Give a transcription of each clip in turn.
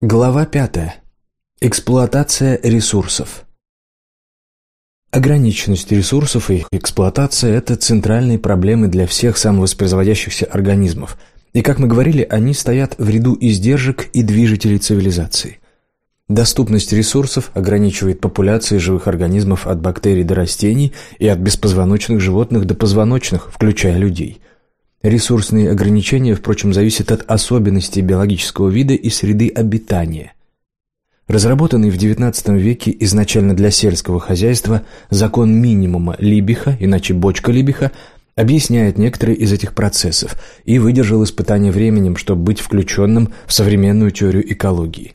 Глава 5. Эксплуатация ресурсов. Ограниченность ресурсов и их эксплуатация – это центральные проблемы для всех самовоспроизводящихся организмов, и, как мы говорили, они стоят в ряду издержек и движителей цивилизации. Доступность ресурсов ограничивает популяции живых организмов от бактерий до растений и от беспозвоночных животных до позвоночных, включая людей – Ресурсные ограничения, впрочем, зависят от особенностей биологического вида и среды обитания. Разработанный в XIX веке изначально для сельского хозяйства закон минимума Либиха, иначе бочка Либиха, объясняет некоторые из этих процессов и выдержал испытание временем, чтобы быть включенным в современную теорию экологии.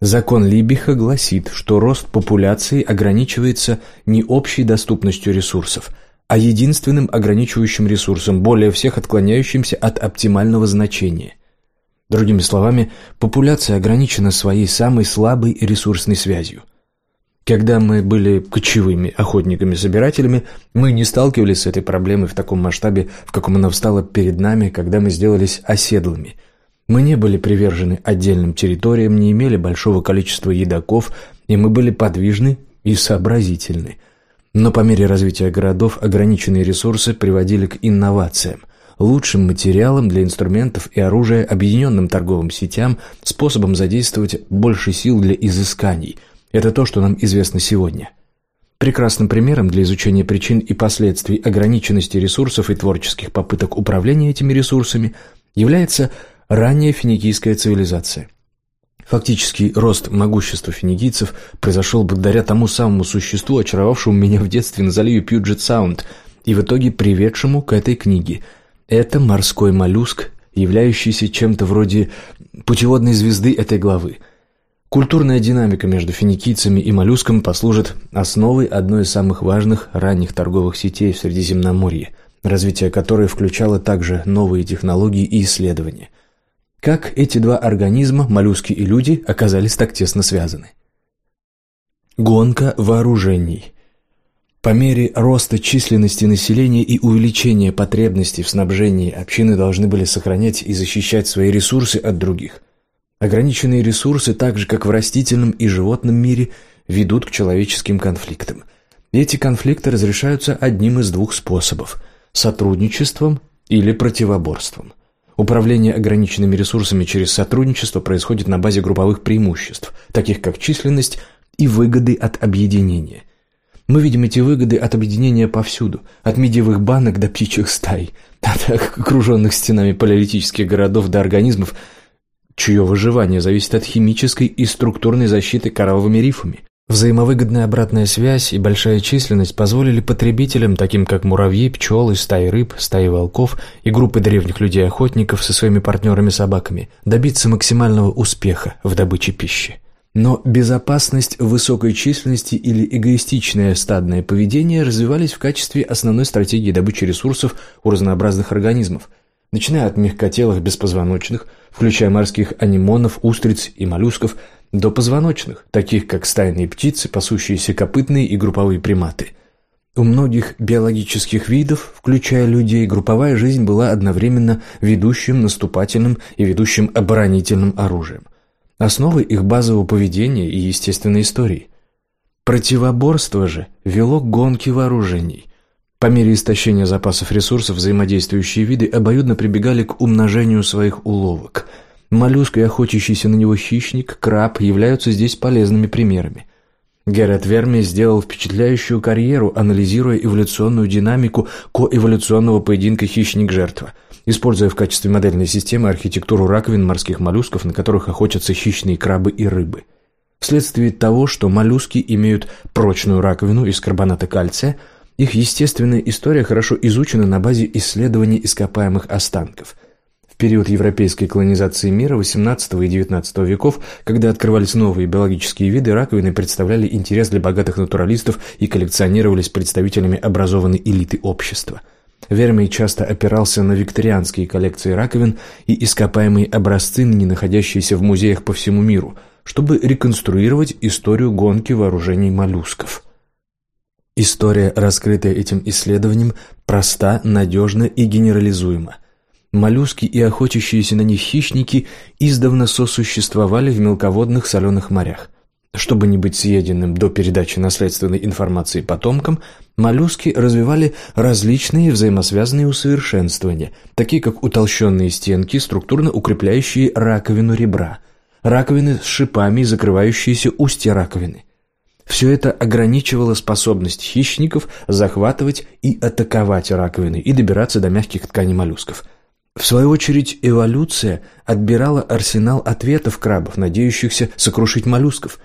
Закон Либиха гласит, что рост популяции ограничивается не общей доступностью ресурсов – а единственным ограничивающим ресурсом, более всех отклоняющимся от оптимального значения. Другими словами, популяция ограничена своей самой слабой ресурсной связью. Когда мы были кочевыми охотниками-собирателями, мы не сталкивались с этой проблемой в таком масштабе, в каком она встала перед нами, когда мы сделались оседлыми. Мы не были привержены отдельным территориям, не имели большого количества едоков, и мы были подвижны и сообразительны – но по мере развития городов ограниченные ресурсы приводили к инновациям, лучшим материалам для инструментов и оружия, объединенным торговым сетям, способом задействовать больше сил для изысканий. Это то, что нам известно сегодня. Прекрасным примером для изучения причин и последствий ограниченности ресурсов и творческих попыток управления этими ресурсами является ранняя финикийская цивилизация – Фактический рост могущества финикийцев произошел благодаря тому самому существу, очаровавшему меня в детстве на заливе Пьюджет-Саунд и в итоге приведшему к этой книге. Это морской моллюск, являющийся чем-то вроде путеводной звезды этой главы. Культурная динамика между финикийцами и моллюском послужит основой одной из самых важных ранних торговых сетей в Средиземноморье, развитие которой включало также новые технологии и исследования – как эти два организма, моллюски и люди, оказались так тесно связаны? Гонка вооружений. По мере роста численности населения и увеличения потребностей в снабжении общины должны были сохранять и защищать свои ресурсы от других. Ограниченные ресурсы, так же как в растительном и животном мире, ведут к человеческим конфликтам. Эти конфликты разрешаются одним из двух способов – сотрудничеством или противоборством – Управление ограниченными ресурсами через сотрудничество происходит на базе групповых преимуществ, таких как численность и выгоды от объединения. Мы видим эти выгоды от объединения повсюду, от медиевых банок до птичьих стай, от окруженных стенами палеолитических городов до организмов, чье выживание зависит от химической и структурной защиты коралловыми рифами. Взаимовыгодная обратная связь и большая численность позволили потребителям, таким как муравьи, пчелы, стаи рыб, стаи волков и группы древних людей-охотников со своими партнерами-собаками, добиться максимального успеха в добыче пищи. Но безопасность высокой численности или эгоистичное стадное поведение развивались в качестве основной стратегии добычи ресурсов у разнообразных организмов, начиная от мягкотелых беспозвоночных, включая морских анимонов, устриц и моллюсков – до позвоночных, таких как стайные птицы, пасущиеся копытные и групповые приматы. У многих биологических видов, включая людей, групповая жизнь была одновременно ведущим наступательным и ведущим оборонительным оружием. Основой их базового поведения и естественной истории. Противоборство же вело к гонке вооружений. По мере истощения запасов ресурсов взаимодействующие виды обоюдно прибегали к умножению своих уловок – Моллюск и охотящийся на него хищник, краб являются здесь полезными примерами. Геррет Верми сделал впечатляющую карьеру, анализируя эволюционную динамику коэволюционного поединка хищник-жертва, используя в качестве модельной системы архитектуру раковин морских моллюсков, на которых охотятся хищные крабы и рыбы. Вследствие того, что моллюски имеют прочную раковину из карбоната кальция, их естественная история хорошо изучена на базе исследований ископаемых останков – период европейской колонизации мира XVIII и XIX веков, когда открывались новые биологические виды, раковины представляли интерес для богатых натуралистов и коллекционировались представителями образованной элиты общества. Вермей часто опирался на викторианские коллекции раковин и ископаемые образцы, ныне находящиеся в музеях по всему миру, чтобы реконструировать историю гонки вооружений моллюсков. История, раскрытая этим исследованием, проста, надежна и генерализуема. Моллюски и охотящиеся на них хищники издавна сосуществовали в мелководных соленых морях. Чтобы не быть съеденным до передачи наследственной информации потомкам, моллюски развивали различные взаимосвязанные усовершенствования, такие как утолщенные стенки, структурно укрепляющие раковину ребра, раковины с шипами, закрывающиеся устья раковины. Все это ограничивало способность хищников захватывать и атаковать раковины и добираться до мягких тканей моллюсков – в свою очередь, эволюция отбирала арсенал ответов крабов, надеющихся сокрушить моллюсков.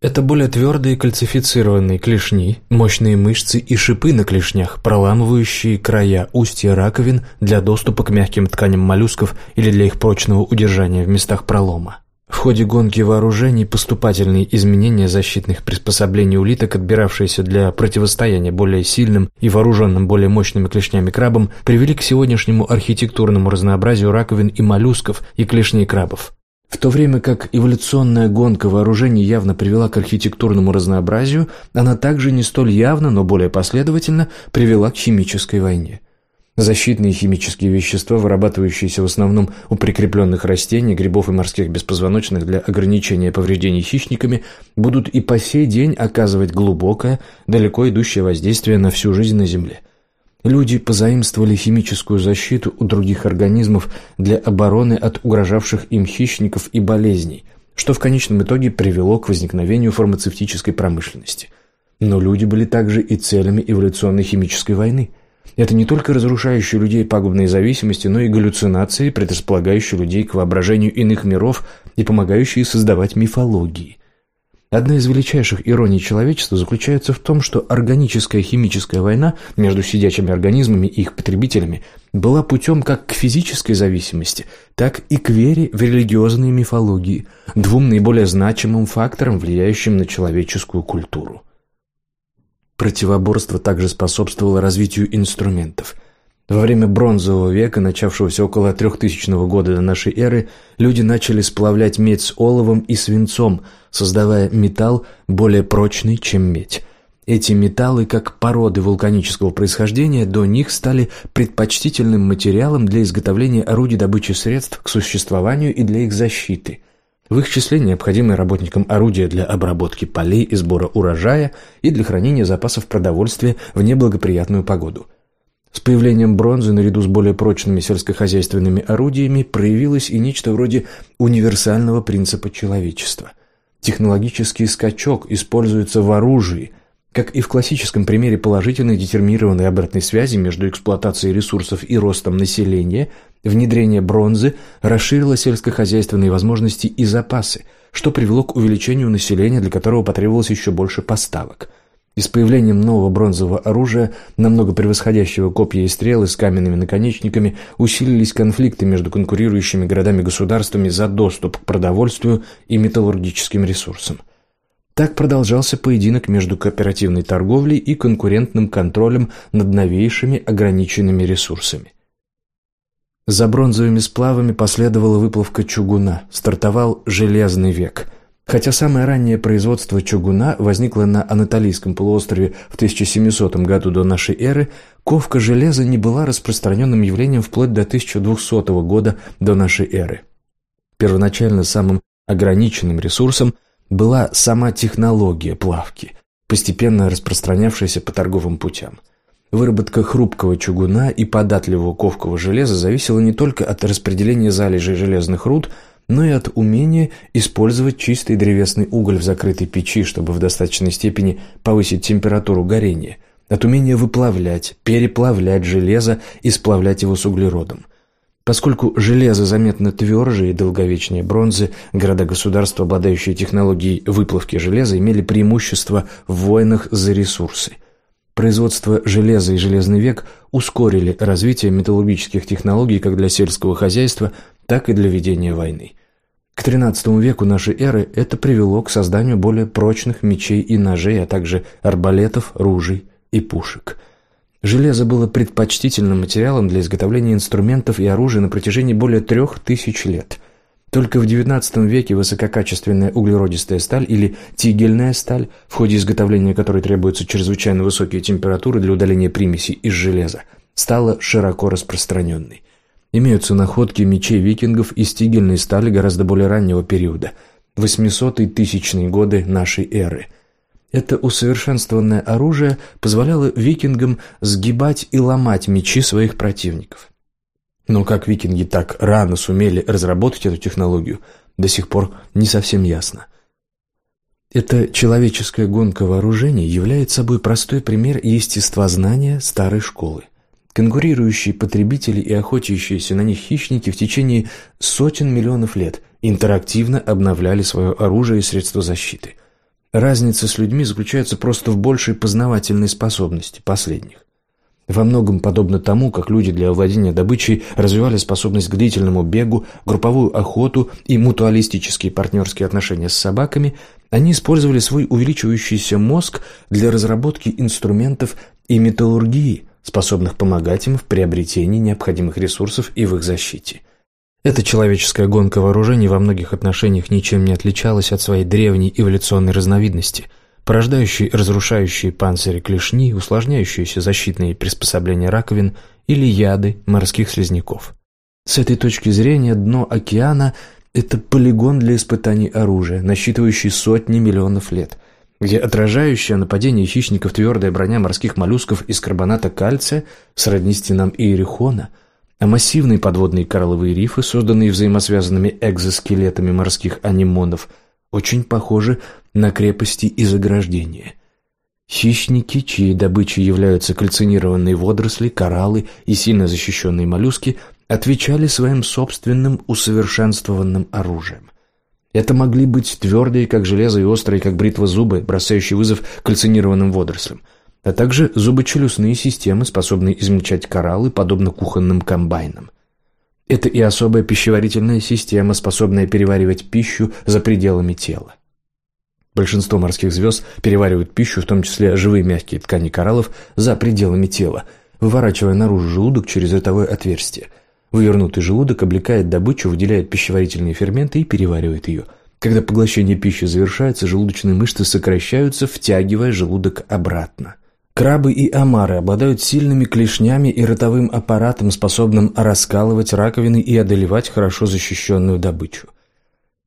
Это более твердые кальцифицированные клешни, мощные мышцы и шипы на клешнях, проламывающие края устья раковин для доступа к мягким тканям моллюсков или для их прочного удержания в местах пролома. В ходе гонки вооружений поступательные изменения защитных приспособлений улиток, отбиравшиеся для противостояния более сильным и вооруженным более мощными клешнями крабам, привели к сегодняшнему архитектурному разнообразию раковин и моллюсков и клешней крабов. В то время как эволюционная гонка вооружений явно привела к архитектурному разнообразию, она также не столь явно, но более последовательно привела к химической войне – Защитные химические вещества, вырабатывающиеся в основном у прикрепленных растений, грибов и морских беспозвоночных для ограничения повреждений хищниками, будут и по сей день оказывать глубокое, далеко идущее воздействие на всю жизнь на Земле. Люди позаимствовали химическую защиту у других организмов для обороны от угрожавших им хищников и болезней, что в конечном итоге привело к возникновению фармацевтической промышленности. Но люди были также и целями эволюционной химической войны – это не только разрушающие людей пагубные зависимости, но и галлюцинации, предрасполагающие людей к воображению иных миров и помогающие создавать мифологии. Одна из величайших ироний человечества заключается в том, что органическая химическая война между сидячими организмами и их потребителями была путем как к физической зависимости, так и к вере в религиозные мифологии, двум наиболее значимым факторам, влияющим на человеческую культуру. Противоборство также способствовало развитию инструментов. Во время бронзового века, начавшегося около 3000 года до нашей эры, люди начали сплавлять медь с оловом и свинцом, создавая металл более прочный, чем медь. Эти металлы, как породы вулканического происхождения, до них стали предпочтительным материалом для изготовления орудий добычи средств к существованию и для их защиты – в их числе необходимые работникам орудия для обработки полей и сбора урожая и для хранения запасов продовольствия в неблагоприятную погоду. С появлением бронзы наряду с более прочными сельскохозяйственными орудиями проявилось и нечто вроде универсального принципа человечества. Технологический скачок используется в оружии, как и в классическом примере положительной детерминированной обратной связи между эксплуатацией ресурсов и ростом населения, внедрение бронзы расширило сельскохозяйственные возможности и запасы, что привело к увеличению населения, для которого потребовалось еще больше поставок. И с появлением нового бронзового оружия, намного превосходящего копья и стрелы с каменными наконечниками, усилились конфликты между конкурирующими городами-государствами за доступ к продовольствию и металлургическим ресурсам. Так продолжался поединок между кооперативной торговлей и конкурентным контролем над новейшими ограниченными ресурсами. За бронзовыми сплавами последовала выплавка чугуна, стартовал железный век. Хотя самое раннее производство чугуна возникло на Анатолийском полуострове в 1700 году до нашей эры, ковка железа не была распространенным явлением вплоть до 1200 года до нашей эры. Первоначально самым ограниченным ресурсом – была сама технология плавки, постепенно распространявшаяся по торговым путям. Выработка хрупкого чугуна и податливого ковкового железа зависела не только от распределения залежей железных руд, но и от умения использовать чистый древесный уголь в закрытой печи, чтобы в достаточной степени повысить температуру горения, от умения выплавлять, переплавлять железо и сплавлять его с углеродом. Поскольку железо заметно тверже и долговечнее бронзы, города-государства, обладающие технологией выплавки железа, имели преимущество в войнах за ресурсы. Производство железа и железный век ускорили развитие металлургических технологий как для сельского хозяйства, так и для ведения войны. К XIII веку нашей эры это привело к созданию более прочных мечей и ножей, а также арбалетов, ружей и пушек – Железо было предпочтительным материалом для изготовления инструментов и оружия на протяжении более трех тысяч лет. Только в XIX веке высококачественная углеродистая сталь или тигельная сталь, в ходе изготовления которой требуются чрезвычайно высокие температуры для удаления примесей из железа, стала широко распространенной. Имеются находки мечей викингов и стигельной стали гораздо более раннего периода – 800-е тысячные годы нашей эры. Это усовершенствованное оружие позволяло викингам сгибать и ломать мечи своих противников. Но как викинги так рано сумели разработать эту технологию, до сих пор не совсем ясно. Эта человеческая гонка вооружений является собой простой пример естествознания старой школы. Конкурирующие потребители и охотящиеся на них хищники в течение сотен миллионов лет интерактивно обновляли свое оружие и средства защиты. Разница с людьми заключается просто в большей познавательной способности последних. Во многом подобно тому, как люди для овладения добычей развивали способность к длительному бегу, групповую охоту и мутуалистические партнерские отношения с собаками, они использовали свой увеличивающийся мозг для разработки инструментов и металлургии, способных помогать им в приобретении необходимых ресурсов и в их защите. Эта человеческая гонка вооружений во многих отношениях ничем не отличалась от своей древней эволюционной разновидности – порождающие разрушающие панцири клешни, усложняющиеся защитные приспособления раковин или яды морских слизняков. С этой точки зрения дно океана – это полигон для испытаний оружия, насчитывающий сотни миллионов лет, где отражающая нападение хищников твердая броня морских моллюсков из карбоната кальция сродни стенам Иерихона, массивные подводные коралловые рифы, созданные взаимосвязанными экзоскелетами морских анимонов, очень похожи на крепости и заграждения. Хищники, чьей добычей являются кальцинированные водоросли, кораллы и сильно защищенные моллюски, отвечали своим собственным усовершенствованным оружием. Это могли быть твердые, как железо, и острые, как бритва зубы, бросающие вызов кальцинированным водорослям, а также зубочелюстные системы, способные измельчать кораллы, подобно кухонным комбайнам. Это и особая пищеварительная система, способная переваривать пищу за пределами тела. Большинство морских звезд переваривают пищу, в том числе живые мягкие ткани кораллов, за пределами тела, выворачивая наружу желудок через ротовое отверстие. Вывернутый желудок облекает добычу, выделяет пищеварительные ферменты и переваривает ее. Когда поглощение пищи завершается, желудочные мышцы сокращаются, втягивая желудок обратно. Крабы и омары обладают сильными клешнями и ротовым аппаратом, способным раскалывать раковины и одолевать хорошо защищенную добычу.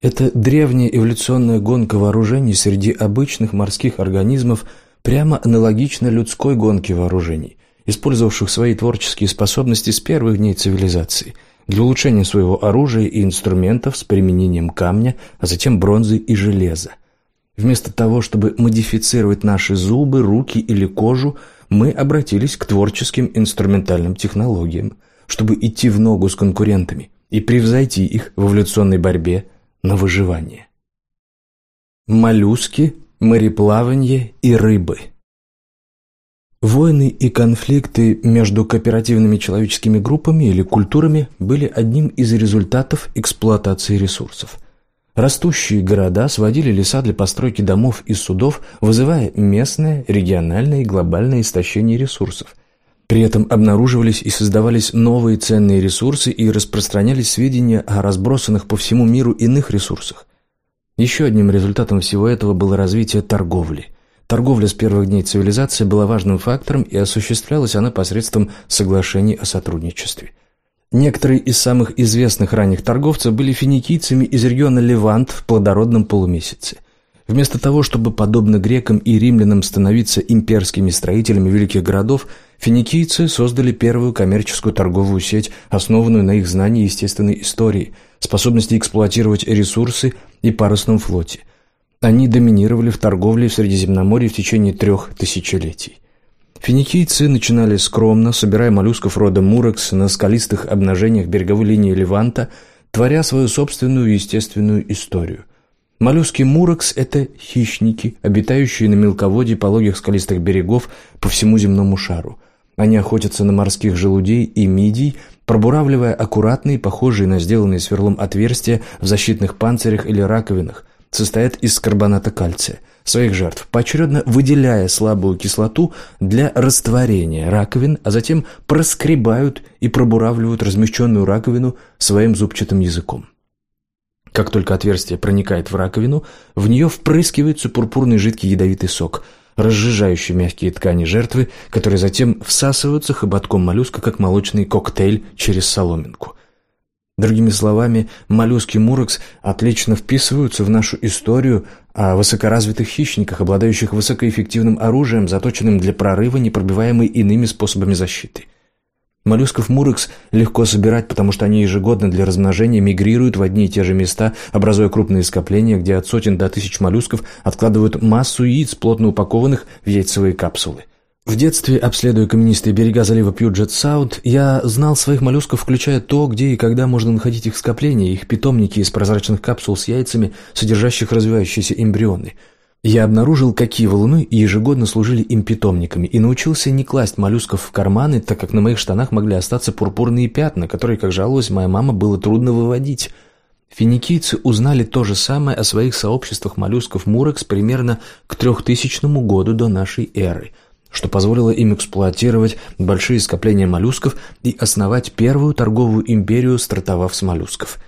Эта древняя эволюционная гонка вооружений среди обычных морских организмов прямо аналогична людской гонке вооружений, использовавших свои творческие способности с первых дней цивилизации для улучшения своего оружия и инструментов с применением камня, а затем бронзы и железа. Вместо того, чтобы модифицировать наши зубы, руки или кожу, мы обратились к творческим инструментальным технологиям, чтобы идти в ногу с конкурентами и превзойти их в эволюционной борьбе на выживание. Моллюски, мореплавание и рыбы. Войны и конфликты между кооперативными человеческими группами или культурами были одним из результатов эксплуатации ресурсов. Растущие города сводили леса для постройки домов и судов, вызывая местное, региональное и глобальное истощение ресурсов – при этом обнаруживались и создавались новые ценные ресурсы и распространялись сведения о разбросанных по всему миру иных ресурсах. Еще одним результатом всего этого было развитие торговли. Торговля с первых дней цивилизации была важным фактором, и осуществлялась она посредством соглашений о сотрудничестве. Некоторые из самых известных ранних торговцев были финикийцами из региона Левант в плодородном полумесяце. Вместо того, чтобы, подобно грекам и римлянам, становиться имперскими строителями великих городов, финикийцы создали первую коммерческую торговую сеть, основанную на их знании естественной истории, способности эксплуатировать ресурсы и парусном флоте. Они доминировали в торговле в Средиземноморье в течение трех тысячелетий. Финикийцы начинали скромно, собирая моллюсков рода мурекс на скалистых обнажениях береговой линии Леванта, творя свою собственную естественную историю – Моллюски мурекс – это хищники, обитающие на мелководье пологих скалистых берегов по всему земному шару. Они охотятся на морских желудей и мидий, пробуравливая аккуратные, похожие на сделанные сверлом отверстия в защитных панцирях или раковинах, состоят из карбоната кальция, своих жертв, поочередно выделяя слабую кислоту для растворения раковин, а затем проскребают и пробуравливают размещенную раковину своим зубчатым языком. Как только отверстие проникает в раковину, в нее впрыскивается пурпурный жидкий ядовитый сок. разжижающий мягкие ткани жертвы, которые затем всасываются хоботком моллюска, как молочный коктейль через соломинку. Другими словами, моллюски мурекс отлично вписываются в нашу историю о высокоразвитых хищниках, обладающих высокоэффективным оружием, заточенным для прорыва, непробиваемой иными способами защиты. Моллюсков мурекс легко собирать, потому что они ежегодно для размножения мигрируют в одни и те же места, образуя крупные скопления, где от сотен до тысяч моллюсков откладывают массу яиц, плотно упакованных в яйцевые капсулы. В детстве, обследуя каменистые берега залива Пьюджет-Саунд, я знал своих моллюсков, включая то, где и когда можно находить их скопления, их питомники из прозрачных капсул с яйцами, содержащих развивающиеся эмбрионы – я обнаружил, какие валуны ежегодно служили им питомниками, и научился не класть моллюсков в карманы, так как на моих штанах могли остаться пурпурные пятна, которые, как жаловалась моя мама, было трудно выводить. Финикийцы узнали то же самое о своих сообществах моллюсков Мурекс примерно к 3000 году до нашей эры, что позволило им эксплуатировать большие скопления моллюсков и основать первую торговую империю, стартовав с моллюсков –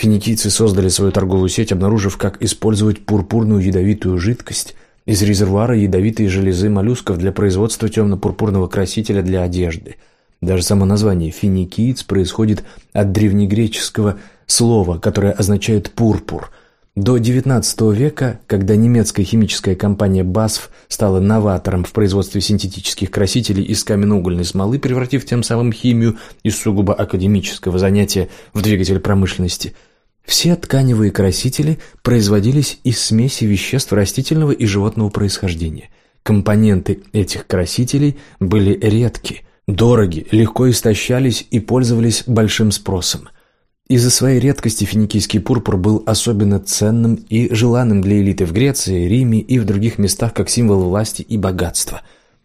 Финикийцы создали свою торговую сеть, обнаружив, как использовать пурпурную ядовитую жидкость из резервуара ядовитой железы моллюсков для производства темно-пурпурного красителя для одежды. Даже само название «финикиец» происходит от древнегреческого слова, которое означает «пурпур», до XIX века, когда немецкая химическая компания BASF стала новатором в производстве синтетических красителей из каменноугольной смолы, превратив тем самым химию из сугубо академического занятия в двигатель промышленности – все тканевые красители производились из смеси веществ растительного и животного происхождения. Компоненты этих красителей были редки, дороги, легко истощались и пользовались большим спросом. Из-за своей редкости финикийский пурпур был особенно ценным и желанным для элиты в Греции, Риме и в других местах как символ власти и богатства.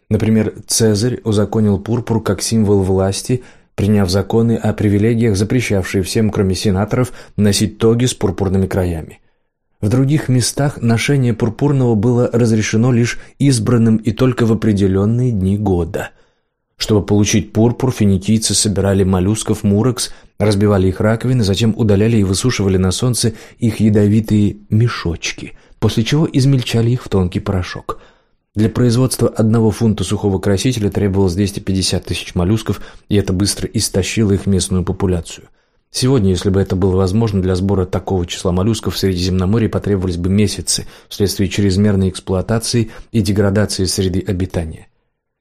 Например, Цезарь узаконил пурпур как символ власти – приняв законы о привилегиях, запрещавшие всем, кроме сенаторов, носить тоги с пурпурными краями. В других местах ношение пурпурного было разрешено лишь избранным и только в определенные дни года. Чтобы получить пурпур, финикийцы собирали моллюсков мурекс, разбивали их раковины, затем удаляли и высушивали на солнце их ядовитые мешочки, после чего измельчали их в тонкий порошок – для производства одного фунта сухого красителя требовалось 250 тысяч моллюсков, и это быстро истощило их местную популяцию. Сегодня, если бы это было возможно, для сбора такого числа моллюсков в Средиземноморье потребовались бы месяцы вследствие чрезмерной эксплуатации и деградации среды обитания.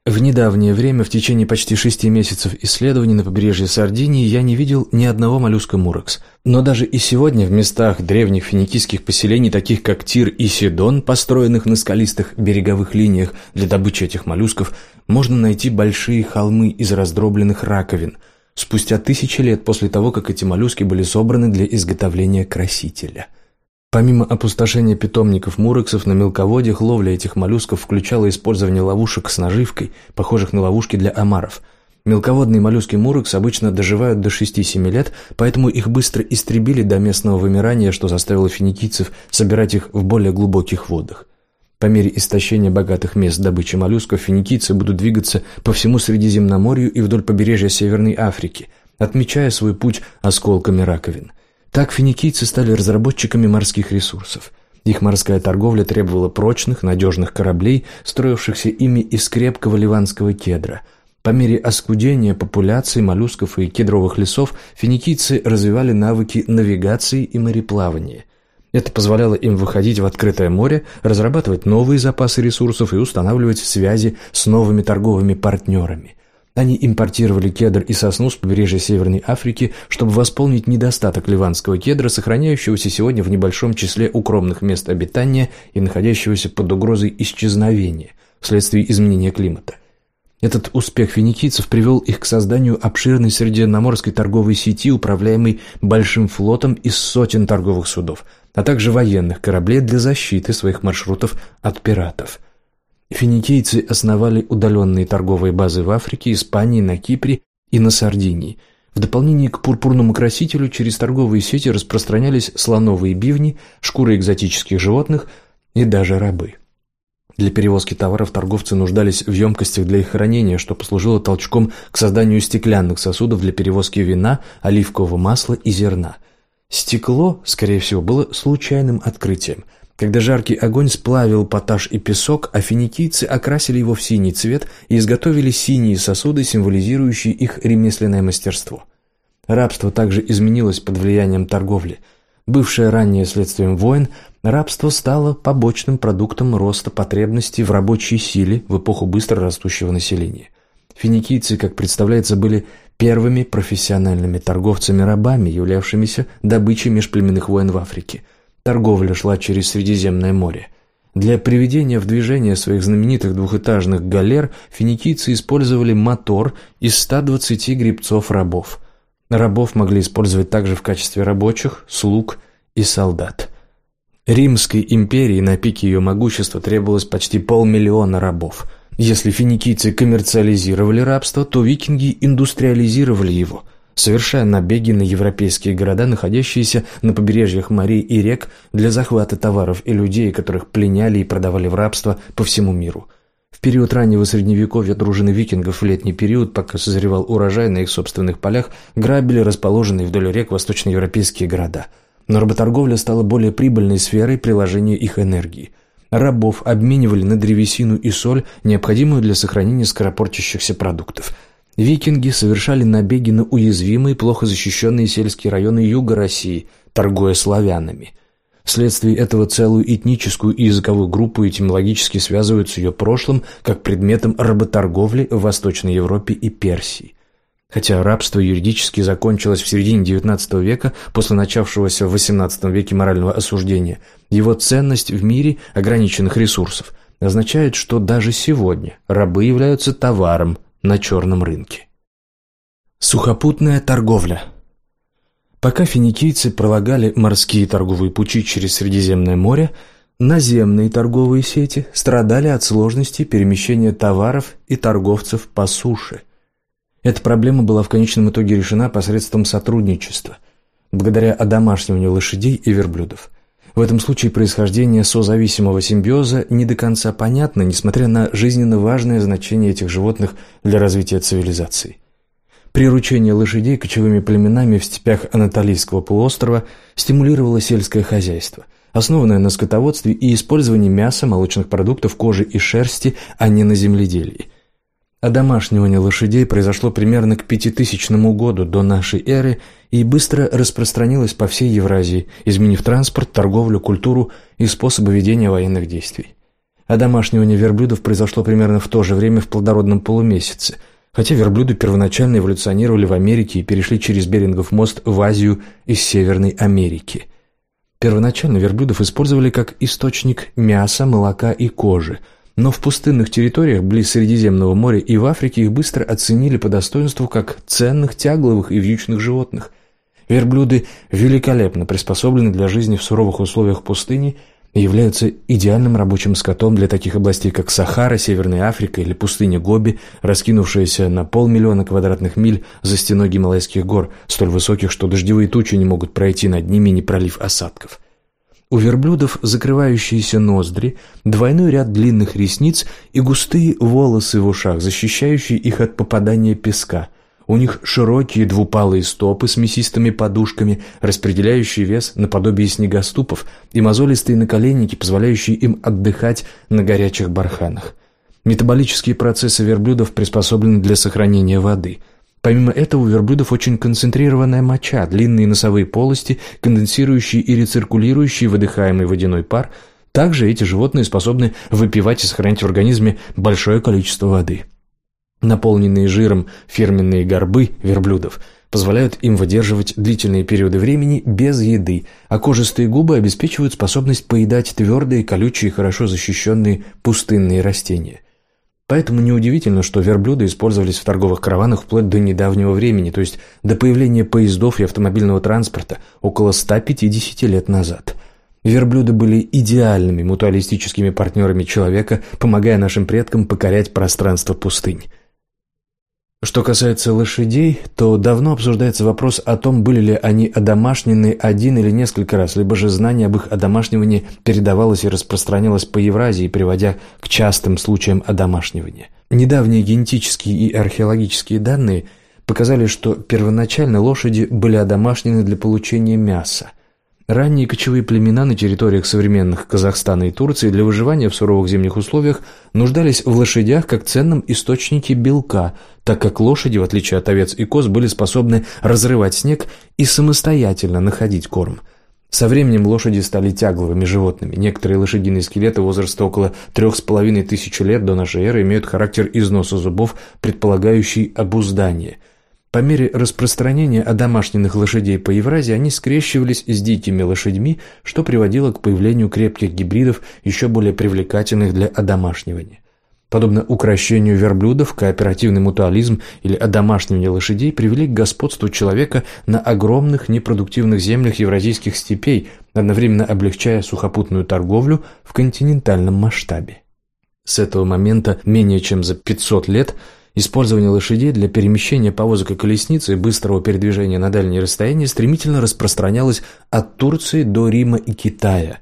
В недавнее время, в течение почти шести месяцев исследований на побережье Сардинии, я не видел ни одного моллюска мурекс. Но даже и сегодня в местах древних финикийских поселений, таких как Тир и Сидон, построенных на скалистых береговых линиях для добычи этих моллюсков, можно найти большие холмы из раздробленных раковин, спустя тысячи лет после того, как эти моллюски были собраны для изготовления красителя – Помимо опустошения питомников мурексов на мелководьях, ловля этих моллюсков включала использование ловушек с наживкой, похожих на ловушки для омаров. Мелководные моллюски мурекс обычно доживают до 6-7 лет, поэтому их быстро истребили до местного вымирания, что заставило финикийцев собирать их в более глубоких водах. По мере истощения богатых мест добычи моллюсков финикийцы будут двигаться по всему Средиземноморью и вдоль побережья Северной Африки, отмечая свой путь осколками раковин – так финикийцы стали разработчиками морских ресурсов. Их морская торговля требовала прочных, надежных кораблей, строившихся ими из крепкого ливанского кедра. По мере оскудения популяции моллюсков и кедровых лесов финикийцы развивали навыки навигации и мореплавания. Это позволяло им выходить в открытое море, разрабатывать новые запасы ресурсов и устанавливать связи с новыми торговыми партнерами – они импортировали кедр и сосну с побережья Северной Африки, чтобы восполнить недостаток ливанского кедра, сохраняющегося сегодня в небольшом числе укромных мест обитания и находящегося под угрозой исчезновения вследствие изменения климата. Этот успех финикийцев привел их к созданию обширной средиземноморской торговой сети, управляемой большим флотом из сотен торговых судов, а также военных кораблей для защиты своих маршрутов от пиратов – Финикийцы основали удаленные торговые базы в Африке, Испании, на Кипре и на Сардинии. В дополнение к пурпурному красителю через торговые сети распространялись слоновые бивни, шкуры экзотических животных и даже рабы. Для перевозки товаров торговцы нуждались в емкостях для их хранения, что послужило толчком к созданию стеклянных сосудов для перевозки вина, оливкового масла и зерна. Стекло, скорее всего, было случайным открытием – когда жаркий огонь сплавил поташ и песок, а финикийцы окрасили его в синий цвет и изготовили синие сосуды, символизирующие их ремесленное мастерство. Рабство также изменилось под влиянием торговли. Бывшее ранее следствием войн, рабство стало побочным продуктом роста потребностей в рабочей силе в эпоху быстро растущего населения. Финикийцы, как представляется, были первыми профессиональными торговцами рабами, являвшимися добычей межплеменных войн в Африке – Торговля шла через Средиземное море. Для приведения в движение своих знаменитых двухэтажных галер финикийцы использовали мотор из 120 гребцов-рабов. Рабов могли использовать также в качестве рабочих, слуг и солдат. Римской империи на пике ее могущества требовалось почти полмиллиона рабов. Если финикийцы коммерциализировали рабство, то викинги индустриализировали его – совершая набеги на европейские города, находящиеся на побережьях морей и рек, для захвата товаров и людей, которых пленяли и продавали в рабство по всему миру. В период раннего средневековья дружины викингов в летний период, пока созревал урожай на их собственных полях, грабили расположенные вдоль рек восточноевропейские города. Но работорговля стала более прибыльной сферой приложения их энергии. Рабов обменивали на древесину и соль, необходимую для сохранения скоропортящихся продуктов – Викинги совершали набеги на уязвимые, плохо защищенные сельские районы юга России, торгуя славянами. Вследствие этого целую этническую и языковую группу этимологически связывают с ее прошлым как предметом работорговли в Восточной Европе и Персии. Хотя рабство юридически закончилось в середине XIX века после начавшегося в XVIII веке морального осуждения, его ценность в мире ограниченных ресурсов означает, что даже сегодня рабы являются товаром, на черном рынке. Сухопутная торговля Пока финикийцы пролагали морские торговые пути через Средиземное море, наземные торговые сети страдали от сложности перемещения товаров и торговцев по суше. Эта проблема была в конечном итоге решена посредством сотрудничества, благодаря одомашниванию лошадей и верблюдов. В этом случае происхождение созависимого симбиоза не до конца понятно, несмотря на жизненно важное значение этих животных для развития цивилизации. Приручение лошадей кочевыми племенами в степях Анатолийского полуострова стимулировало сельское хозяйство, основанное на скотоводстве и использовании мяса, молочных продуктов, кожи и шерсти, а не на земледелии. Одомашнивание лошадей произошло примерно к 5000 году до нашей эры и быстро распространилось по всей Евразии, изменив транспорт, торговлю, культуру и способы ведения военных действий. Одомашнивание верблюдов произошло примерно в то же время в плодородном полумесяце, хотя верблюды первоначально эволюционировали в Америке и перешли через Берингов мост в Азию из Северной Америки. Первоначально верблюдов использовали как источник мяса, молока и кожи – но в пустынных территориях близ Средиземного моря и в Африке их быстро оценили по достоинству как ценных тягловых и вьючных животных. Верблюды великолепно приспособлены для жизни в суровых условиях пустыни и являются идеальным рабочим скотом для таких областей, как Сахара, Северная Африка или пустыня Гоби, раскинувшаяся на полмиллиона квадратных миль за стеной Гималайских гор, столь высоких, что дождевые тучи не могут пройти над ними, не пролив осадков. У верблюдов закрывающиеся ноздри, двойной ряд длинных ресниц и густые волосы в ушах, защищающие их от попадания песка. У них широкие двупалые стопы с мясистыми подушками, распределяющие вес наподобие снегоступов, и мозолистые наколенники, позволяющие им отдыхать на горячих барханах. Метаболические процессы верблюдов приспособлены для сохранения воды – Помимо этого у верблюдов очень концентрированная моча, длинные носовые полости, конденсирующие и рециркулирующие выдыхаемый водяной пар. Также эти животные способны выпивать и сохранять в организме большое количество воды. Наполненные жиром фирменные горбы верблюдов позволяют им выдерживать длительные периоды времени без еды, а кожистые губы обеспечивают способность поедать твердые, колючие, хорошо защищенные пустынные растения. Поэтому неудивительно, что верблюды использовались в торговых караванах вплоть до недавнего времени, то есть до появления поездов и автомобильного транспорта около 150 лет назад. Верблюды были идеальными мутуалистическими партнерами человека, помогая нашим предкам покорять пространство пустынь. Что касается лошадей, то давно обсуждается вопрос о том, были ли они одомашнены один или несколько раз, либо же знание об их одомашнивании передавалось и распространялось по Евразии, приводя к частым случаям одомашнивания. Недавние генетические и археологические данные показали, что первоначально лошади были одомашнены для получения мяса. Ранние кочевые племена на территориях современных Казахстана и Турции для выживания в суровых зимних условиях нуждались в лошадях как ценном источнике белка, так как лошади, в отличие от овец и коз, были способны разрывать снег и самостоятельно находить корм. Со временем лошади стали тягловыми животными. Некоторые лошадиные скелеты возраста около трех с половиной тысячи лет до нашей эры имеют характер износа зубов, предполагающий обуздание – по мере распространения одомашненных лошадей по Евразии они скрещивались с дикими лошадьми, что приводило к появлению крепких гибридов, еще более привлекательных для одомашнивания. Подобно укращению верблюдов, кооперативный мутуализм или одомашнивание лошадей привели к господству человека на огромных непродуктивных землях евразийских степей, одновременно облегчая сухопутную торговлю в континентальном масштабе. С этого момента менее чем за 500 лет – Использование лошадей для перемещения повозок и колесниц и быстрого передвижения на дальние расстояния стремительно распространялось от Турции до Рима и Китая.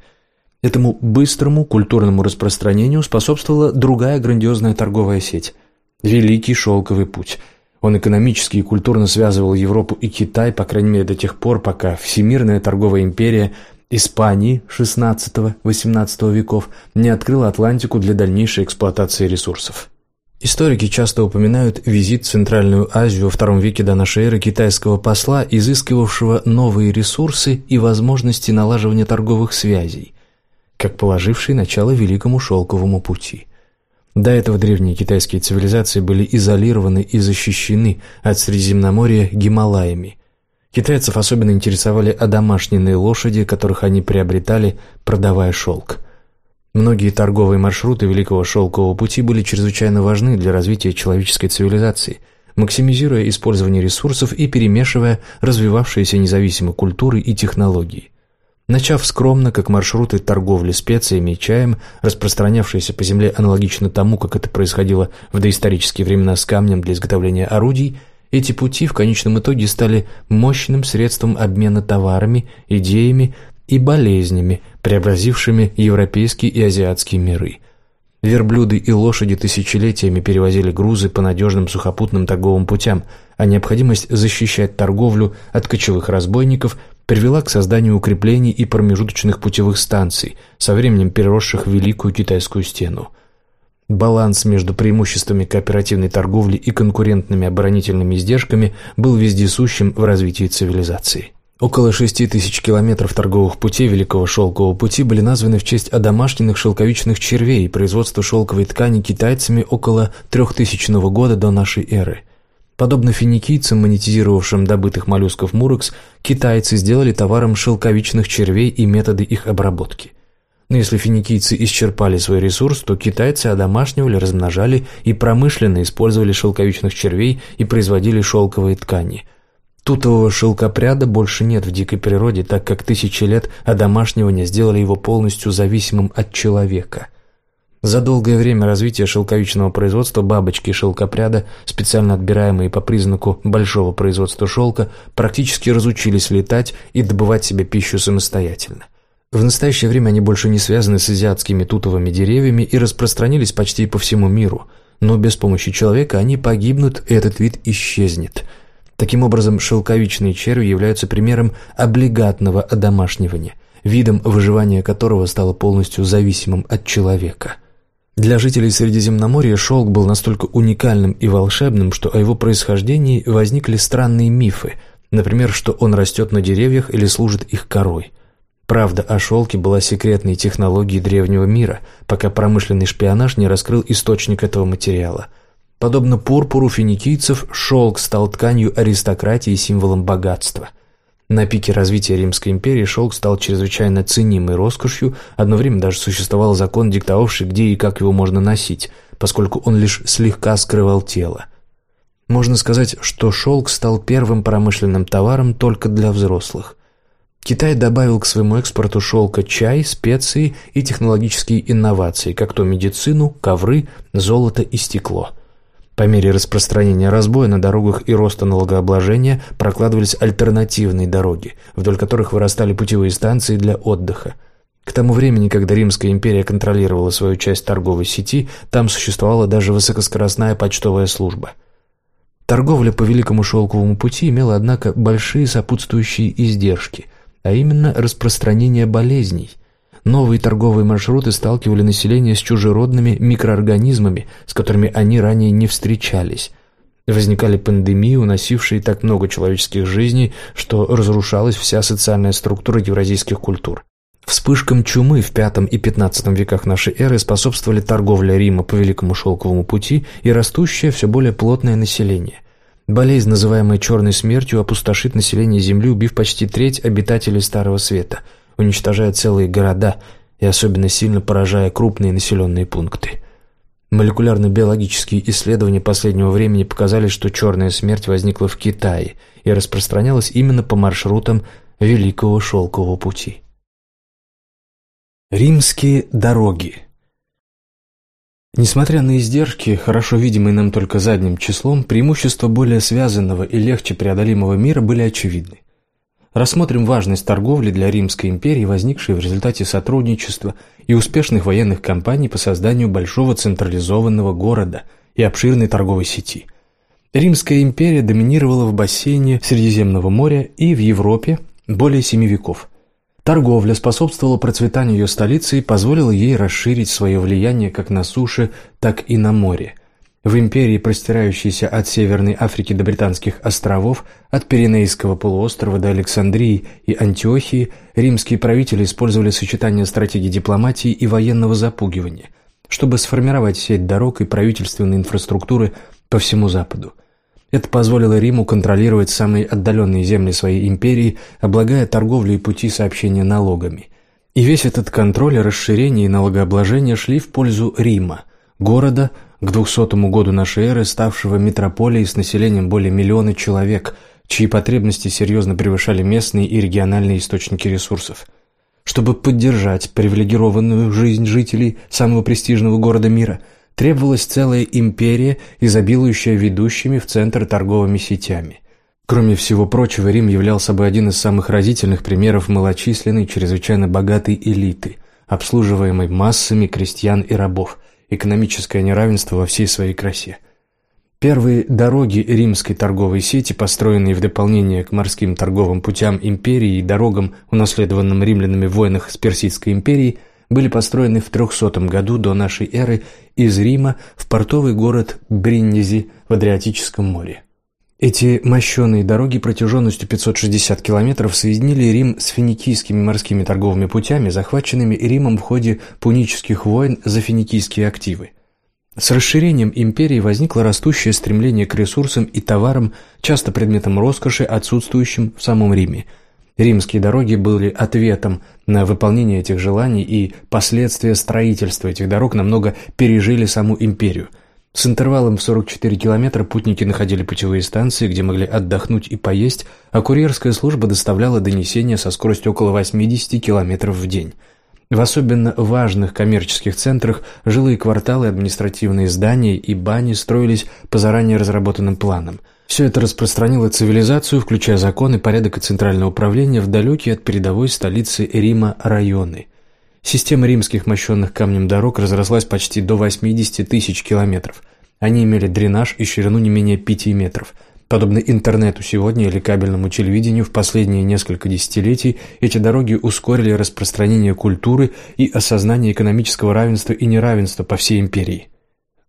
Этому быстрому культурному распространению способствовала другая грандиозная торговая сеть – Великий Шелковый путь. Он экономически и культурно связывал Европу и Китай, по крайней мере до тех пор, пока Всемирная торговая империя Испании XVI-XVIII веков не открыла Атлантику для дальнейшей эксплуатации ресурсов. Историки часто упоминают визит в Центральную Азию во втором веке до нашей эры китайского посла, изыскивавшего новые ресурсы и возможности налаживания торговых связей, как положивший начало Великому Шелковому пути. До этого древние китайские цивилизации были изолированы и защищены от Средиземноморья Гималаями. Китайцев особенно интересовали одомашненные лошади, которых они приобретали, продавая шелк – Многие торговые маршруты Великого Шелкового пути были чрезвычайно важны для развития человеческой цивилизации, максимизируя использование ресурсов и перемешивая развивавшиеся независимо культуры и технологии. Начав скромно, как маршруты торговли специями и чаем, распространявшиеся по земле аналогично тому, как это происходило в доисторические времена с камнем для изготовления орудий, эти пути в конечном итоге стали мощным средством обмена товарами, идеями, и болезнями, преобразившими европейские и азиатские миры. Верблюды и лошади тысячелетиями перевозили грузы по надежным сухопутным торговым путям, а необходимость защищать торговлю от кочевых разбойников привела к созданию укреплений и промежуточных путевых станций, со временем переросших в Великую Китайскую стену. Баланс между преимуществами кооперативной торговли и конкурентными оборонительными издержками был вездесущим в развитии цивилизации. Около шести тысяч километров торговых путей Великого Шелкового пути были названы в честь одомашненных шелковичных червей, производства шелковой ткани китайцами около 3000 года до нашей эры. Подобно финикийцам, монетизировавшим добытых моллюсков мурекс, китайцы сделали товаром шелковичных червей и методы их обработки. Но если финикийцы исчерпали свой ресурс, то китайцы одомашнивали, размножали и промышленно использовали шелковичных червей и производили шелковые ткани – Тутового шелкопряда больше нет в дикой природе, так как тысячи лет одомашнивания сделали его полностью зависимым от человека. За долгое время развития шелковичного производства бабочки шелкопряда, специально отбираемые по признаку большого производства шелка, практически разучились летать и добывать себе пищу самостоятельно. В настоящее время они больше не связаны с азиатскими тутовыми деревьями и распространились почти по всему миру, но без помощи человека они погибнут, и этот вид исчезнет – Таким образом, шелковичные черви являются примером облигатного одомашнивания, видом выживания которого стало полностью зависимым от человека. Для жителей Средиземноморья шелк был настолько уникальным и волшебным, что о его происхождении возникли странные мифы, например, что он растет на деревьях или служит их корой. Правда о шелке была секретной технологией древнего мира, пока промышленный шпионаж не раскрыл источник этого материала – Подобно пурпуру финикийцев, шелк стал тканью аристократии и символом богатства. На пике развития Римской империи шелк стал чрезвычайно ценимой роскошью, одно время даже существовал закон, диктовавший, где и как его можно носить, поскольку он лишь слегка скрывал тело. Можно сказать, что шелк стал первым промышленным товаром только для взрослых. Китай добавил к своему экспорту шелка чай, специи и технологические инновации, как то медицину, ковры, золото и стекло – по мере распространения разбоя на дорогах и роста налогообложения прокладывались альтернативные дороги, вдоль которых вырастали путевые станции для отдыха. К тому времени, когда Римская империя контролировала свою часть торговой сети, там существовала даже высокоскоростная почтовая служба. Торговля по Великому Шелковому пути имела, однако, большие сопутствующие издержки. а именно распространение болезней. Новые торговые маршруты сталкивали население с чужеродными микроорганизмами, с которыми они ранее не встречались. Возникали пандемии, уносившие так много человеческих жизней, что разрушалась вся социальная структура евразийских культур. Вспышкам чумы в V и XV веках нашей эры способствовали торговля Рима по Великому Шелковому пути и растущее все более плотное население. Болезнь, называемая «черной смертью», опустошит население Земли, убив почти треть обитателей Старого Света, уничтожая целые города и особенно сильно поражая крупные населенные пункты. Молекулярно-биологические исследования последнего времени показали, что черная смерть возникла в Китае и распространялась именно по маршрутам Великого Шелкового пути. Римские дороги Несмотря на издержки, хорошо видимые нам только задним числом, преимущества более связанного и легче преодолимого мира были очевидны. Рассмотрим важность торговли для Римской империи, возникшей в результате сотрудничества и успешных военных кампаний по созданию большого централизованного города и обширной торговой сети. Римская империя доминировала в бассейне Средиземного моря и в Европе более семи веков – Торговля способствовала процветанию ее столицы и позволила ей расширить свое влияние как на суше, так и на море. В империи, простирающейся от Северной Африки до Британских островов, от Пиренейского полуострова до Александрии и Антиохии, римские правители использовали сочетание стратегий дипломатии и военного запугивания, чтобы сформировать сеть дорог и правительственной инфраструктуры по всему Западу. Это позволило Риму контролировать самые отдаленные земли своей империи, облагая торговлю и пути сообщения налогами. И весь этот контроль, расширение и налогообложение шли в пользу Рима, города, к 200 году нашей эры ставшего метрополией с населением более миллиона человек, чьи потребности серьезно превышали местные и региональные источники ресурсов. Чтобы поддержать привилегированную жизнь жителей самого престижного города мира – требовалась целая империя, изобилующая ведущими в центр торговыми сетями. Кроме всего прочего, Рим являл собой один из самых разительных примеров малочисленной, чрезвычайно богатой элиты, обслуживаемой массами крестьян и рабов, экономическое неравенство во всей своей красе. Первые дороги римской торговой сети, построенные в дополнение к морским торговым путям империи и дорогам, унаследованным римлянами в войнах с Персидской империей, были построены в 300 году до нашей эры из Рима в портовый город Бриндизи в Адриатическом море. Эти мощеные дороги протяженностью 560 километров соединили Рим с финикийскими морскими торговыми путями, захваченными Римом в ходе пунических войн за финикийские активы. С расширением империи возникло растущее стремление к ресурсам и товарам, часто предметом роскоши, отсутствующим в самом Риме – Римские дороги были ответом на выполнение этих желаний, и последствия строительства этих дорог намного пережили саму империю. С интервалом в 44 километра путники находили путевые станции, где могли отдохнуть и поесть, а курьерская служба доставляла донесения со скоростью около 80 километров в день. В особенно важных коммерческих центрах жилые кварталы, административные здания и бани строились по заранее разработанным планам – все это распространило цивилизацию, включая законы, порядок и центральное управление в далекие от передовой столицы Рима районы. Система римских мощенных камнем дорог разрослась почти до 80 тысяч километров. Они имели дренаж и ширину не менее 5 метров. Подобно интернету сегодня или кабельному телевидению в последние несколько десятилетий, эти дороги ускорили распространение культуры и осознание экономического равенства и неравенства по всей империи.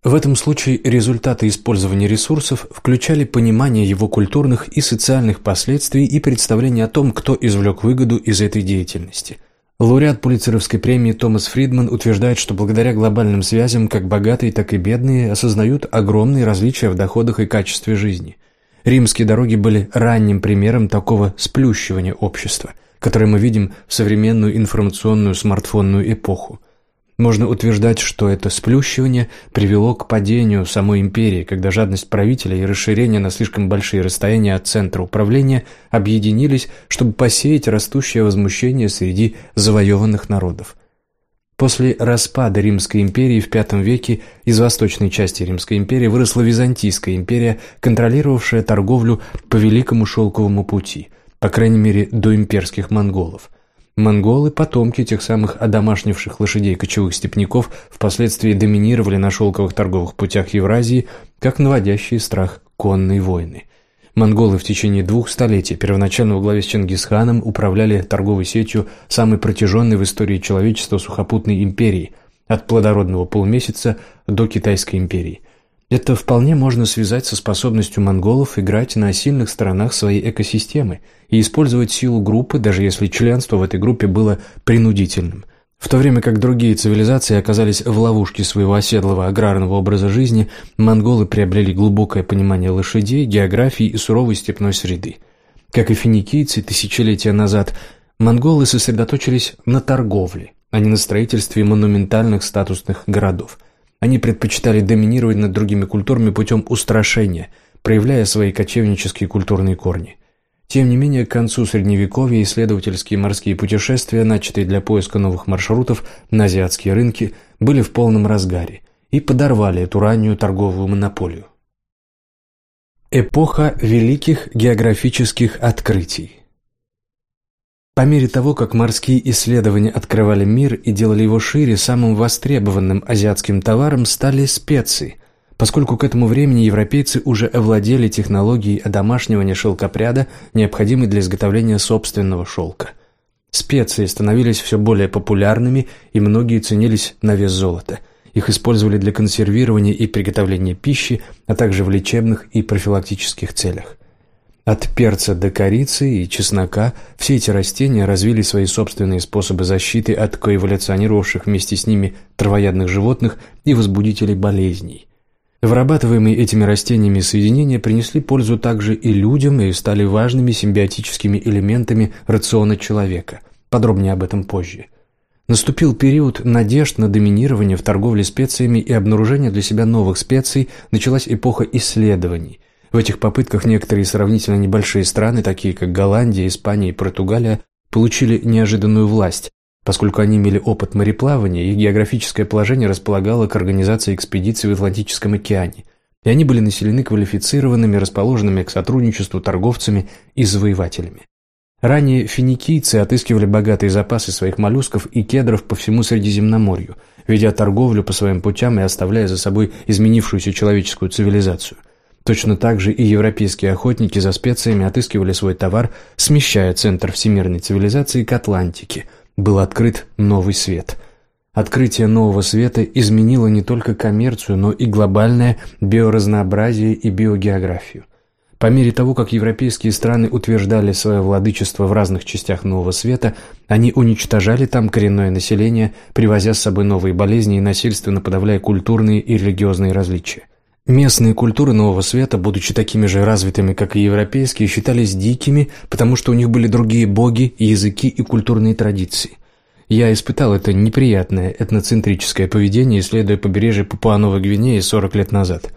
В этом случае результаты использования ресурсов включали понимание его культурных и социальных последствий и представление о том, кто извлек выгоду из этой деятельности. Лауреат Пулитцеровской премии Томас Фридман утверждает, что благодаря глобальным связям как богатые, так и бедные осознают огромные различия в доходах и качестве жизни. Римские дороги были ранним примером такого сплющивания общества, которое мы видим в современную информационную смартфонную эпоху – можно утверждать, что это сплющивание привело к падению самой империи, когда жадность правителя и расширение на слишком большие расстояния от центра управления объединились, чтобы посеять растущее возмущение среди завоеванных народов. После распада Римской империи в V веке из восточной части Римской империи выросла Византийская империя, контролировавшая торговлю по Великому Шелковому пути, по крайней мере до имперских монголов. Монголы, потомки тех самых одомашнивших лошадей кочевых степняков, впоследствии доминировали на шелковых торговых путях Евразии, как наводящие страх конные войны. Монголы в течение двух столетий, первоначально во главе с Чингисханом, управляли торговой сетью самой протяженной в истории человечества сухопутной империи, от плодородного полумесяца до Китайской империи. Это вполне можно связать со способностью монголов играть на сильных сторонах своей экосистемы и использовать силу группы, даже если членство в этой группе было принудительным – в то время как другие цивилизации оказались в ловушке своего оседлого аграрного образа жизни, монголы приобрели глубокое понимание лошадей, географии и суровой степной среды. Как и финикийцы тысячелетия назад, монголы сосредоточились на торговле, а не на строительстве монументальных статусных городов. Они предпочитали доминировать над другими культурами путем устрашения, проявляя свои кочевнические культурные корни. Тем не менее, к концу Средневековья исследовательские морские путешествия, начатые для поиска новых маршрутов на азиатские рынки, были в полном разгаре и подорвали эту раннюю торговую монополию. Эпоха великих географических открытий По мере того, как морские исследования открывали мир и делали его шире, самым востребованным азиатским товаром стали специи, поскольку к этому времени европейцы уже овладели технологией одомашнивания шелкопряда, необходимой для изготовления собственного шелка. Специи становились все более популярными, и многие ценились на вес золота. Их использовали для консервирования и приготовления пищи, а также в лечебных и профилактических целях. От перца до корицы и чеснока все эти растения развили свои собственные способы защиты от коэволюционировавших вместе с ними травоядных животных и возбудителей болезней – Вырабатываемые этими растениями соединения принесли пользу также и людям и стали важными симбиотическими элементами рациона человека. Подробнее об этом позже. Наступил период надежд на доминирование в торговле специями и обнаружение для себя новых специй, началась эпоха исследований. В этих попытках некоторые сравнительно небольшие страны, такие как Голландия, Испания и Португалия, получили неожиданную власть, Поскольку они имели опыт мореплавания, их географическое положение располагало к организации экспедиций в Атлантическом океане, и они были населены квалифицированными, расположенными к сотрудничеству торговцами и завоевателями. Ранее финикийцы отыскивали богатые запасы своих моллюсков и кедров по всему Средиземноморью, ведя торговлю по своим путям и оставляя за собой изменившуюся человеческую цивилизацию. Точно так же и европейские охотники за специями отыскивали свой товар, смещая центр всемирной цивилизации к Атлантике – был открыт новый свет. Открытие нового света изменило не только коммерцию, но и глобальное биоразнообразие и биогеографию. По мере того, как европейские страны утверждали свое владычество в разных частях Нового Света, они уничтожали там коренное население, привозя с собой новые болезни и насильственно подавляя культурные и религиозные различия. Местные культуры Нового Света, будучи такими же развитыми, как и европейские, считались дикими, потому что у них были другие боги, языки и культурные традиции. Я испытал это неприятное этноцентрическое поведение, исследуя побережье Папуа-Новой Гвинеи 40 лет назад.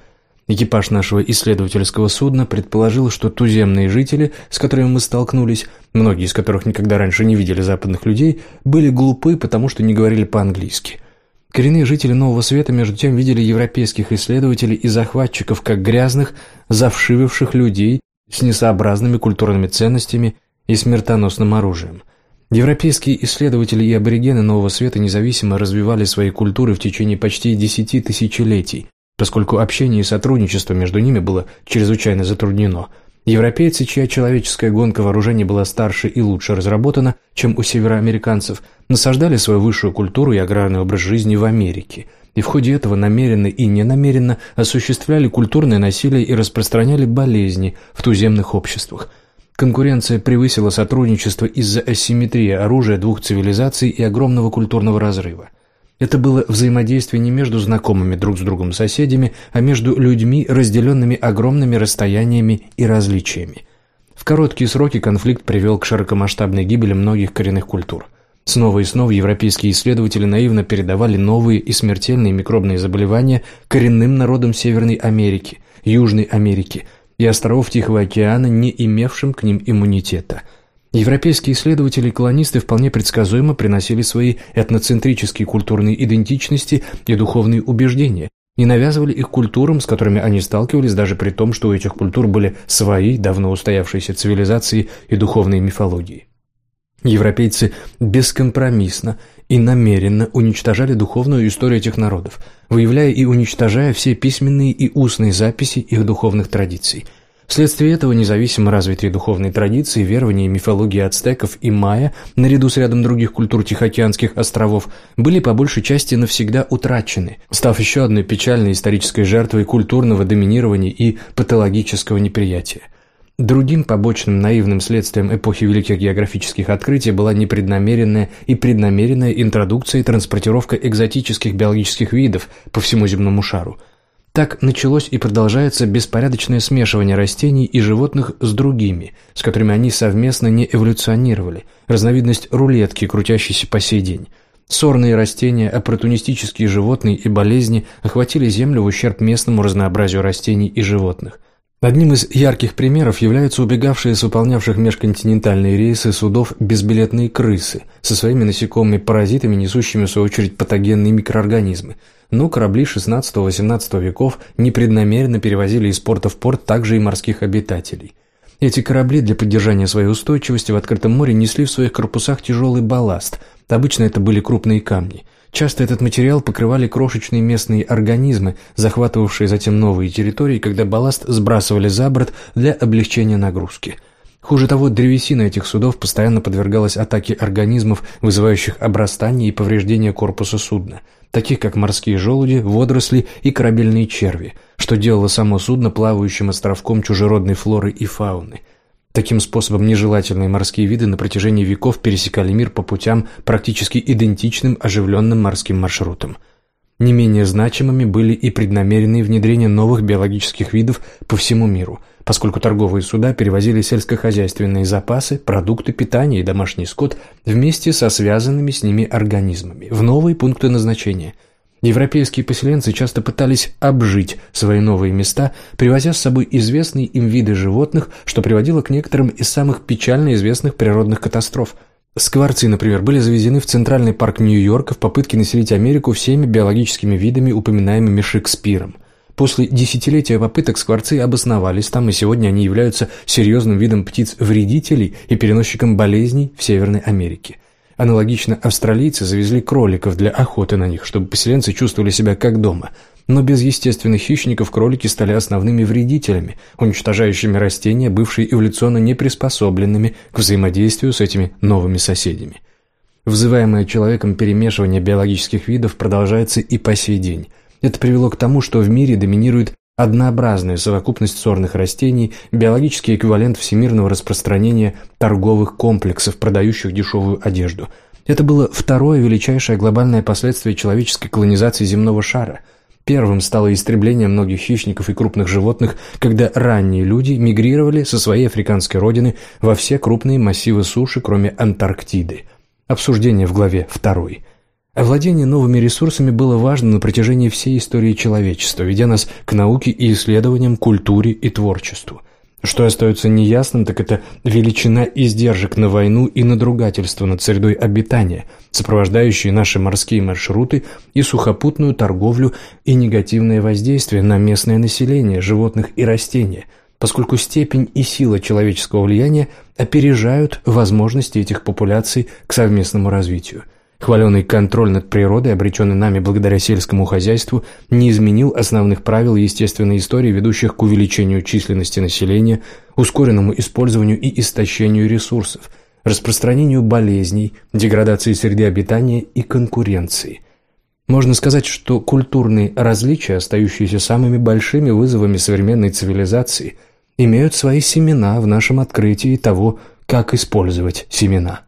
Экипаж нашего исследовательского судна предположил, что туземные жители, с которыми мы столкнулись, многие из которых никогда раньше не видели западных людей, были глупы, потому что не говорили по-английски – Коренные жители Нового Света между тем видели европейских исследователей и захватчиков как грязных, завшививших людей с несообразными культурными ценностями и смертоносным оружием. Европейские исследователи и аборигены Нового Света независимо развивали свои культуры в течение почти десяти тысячелетий, поскольку общение и сотрудничество между ними было чрезвычайно затруднено – Европейцы, чья человеческая гонка вооружений была старше и лучше разработана, чем у североамериканцев, насаждали свою высшую культуру и аграрный образ жизни в Америке, и в ходе этого намеренно и ненамеренно осуществляли культурное насилие и распространяли болезни в туземных обществах. Конкуренция превысила сотрудничество из-за асимметрии оружия двух цивилизаций и огромного культурного разрыва. Это было взаимодействие не между знакомыми друг с другом соседями, а между людьми, разделенными огромными расстояниями и различиями. В короткие сроки конфликт привел к широкомасштабной гибели многих коренных культур. Снова и снова европейские исследователи наивно передавали новые и смертельные микробные заболевания коренным народам Северной Америки, Южной Америки и островов Тихого океана, не имевшим к ним иммунитета – Европейские исследователи и колонисты вполне предсказуемо приносили свои этноцентрические культурные идентичности и духовные убеждения и навязывали их культурам, с которыми они сталкивались, даже при том, что у этих культур были свои, давно устоявшиеся цивилизации и духовные мифологии. Европейцы бескомпромиссно и намеренно уничтожали духовную историю этих народов, выявляя и уничтожая все письменные и устные записи их духовных традиций – Вследствие этого независимо развитые духовные традиции, верования и мифологии ацтеков и майя, наряду с рядом других культур Тихоокеанских островов, были по большей части навсегда утрачены, став еще одной печальной исторической жертвой культурного доминирования и патологического неприятия. Другим побочным наивным следствием эпохи великих географических открытий была непреднамеренная и преднамеренная интродукция и транспортировка экзотических биологических видов по всему земному шару. Так началось и продолжается беспорядочное смешивание растений и животных с другими, с которыми они совместно не эволюционировали, разновидность рулетки, крутящейся по сей день. Сорные растения, оппортунистические животные и болезни охватили Землю в ущерб местному разнообразию растений и животных. Одним из ярких примеров являются убегавшие с выполнявших межконтинентальные рейсы судов безбилетные крысы со своими насекомыми-паразитами, несущими в свою очередь патогенные микроорганизмы. Но корабли XVI-XVIII веков непреднамеренно перевозили из порта в порт также и морских обитателей. Эти корабли для поддержания своей устойчивости в открытом море несли в своих корпусах тяжелый балласт. Обычно это были крупные камни – Часто этот материал покрывали крошечные местные организмы, захватывавшие затем новые территории, когда балласт сбрасывали за борт для облегчения нагрузки. Хуже того, древесина этих судов постоянно подвергалась атаке организмов, вызывающих обрастание и повреждение корпуса судна, таких как морские желуди, водоросли и корабельные черви, что делало само судно плавающим островком чужеродной флоры и фауны – Таким способом нежелательные морские виды на протяжении веков пересекали мир по путям, практически идентичным оживленным морским маршрутам. Не менее значимыми были и преднамеренные внедрения новых биологических видов по всему миру, поскольку торговые суда перевозили сельскохозяйственные запасы, продукты питания и домашний скот вместе со связанными с ними организмами в новые пункты назначения – Европейские поселенцы часто пытались обжить свои новые места, привозя с собой известные им виды животных, что приводило к некоторым из самых печально известных природных катастроф. Скворцы, например, были завезены в Центральный парк Нью-Йорка в попытке населить Америку всеми биологическими видами, упоминаемыми Шекспиром. После десятилетия попыток скворцы обосновались там, и сегодня они являются серьезным видом птиц-вредителей и переносчиком болезней в Северной Америке. Аналогично австралийцы завезли кроликов для охоты на них, чтобы поселенцы чувствовали себя как дома. Но без естественных хищников кролики стали основными вредителями, уничтожающими растения, бывшие эволюционно неприспособленными к взаимодействию с этими новыми соседями. Взываемое человеком перемешивание биологических видов продолжается и по сей день. Это привело к тому, что в мире доминирует Однообразная совокупность сорных растений – биологический эквивалент всемирного распространения торговых комплексов, продающих дешевую одежду. Это было второе величайшее глобальное последствие человеческой колонизации земного шара. Первым стало истребление многих хищников и крупных животных, когда ранние люди мигрировали со своей африканской родины во все крупные массивы суши, кроме Антарктиды. Обсуждение в главе 2. Овладение новыми ресурсами было важно на протяжении всей истории человечества, ведя нас к науке и исследованиям, культуре и творчеству. Что остается неясным, так это величина издержек на войну и надругательство над средой обитания, сопровождающие наши морские маршруты и сухопутную торговлю и негативное воздействие на местное население, животных и растения, поскольку степень и сила человеческого влияния опережают возможности этих популяций к совместному развитию – Хваленый контроль над природой, обреченный нами благодаря сельскому хозяйству, не изменил основных правил естественной истории, ведущих к увеличению численности населения, ускоренному использованию и истощению ресурсов, распространению болезней, деградации среды обитания и конкуренции. Можно сказать, что культурные различия, остающиеся самыми большими вызовами современной цивилизации, имеют свои семена в нашем открытии того, как использовать семена.